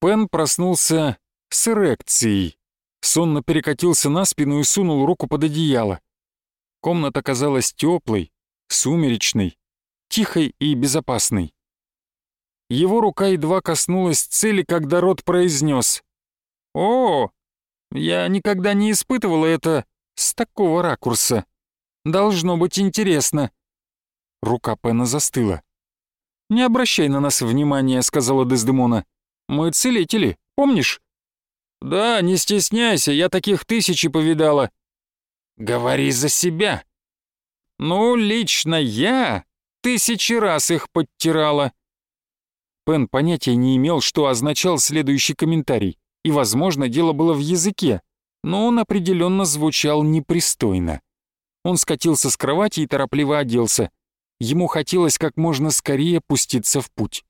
Пен проснулся с эрекцией. Сонно перекатился на спину и сунул руку под одеяло. Комната казалась теплой, сумеречной, тихой и безопасной. Его рука едва коснулась цели, когда рот произнес: «О, я никогда не испытывала это с такого ракурса. Должно быть интересно». Рука Пена застыла. «Не обращай на нас внимания», — сказала Дездемона. «Мы целители, помнишь?» «Да, не стесняйся, я таких тысячи повидала». «Говори за себя». «Ну, лично я тысячи раз их подтирала». Пен понятия не имел, что означал следующий комментарий, и, возможно, дело было в языке, но он определенно звучал непристойно. Он скатился с кровати и торопливо оделся. Ему хотелось как можно скорее пуститься в путь.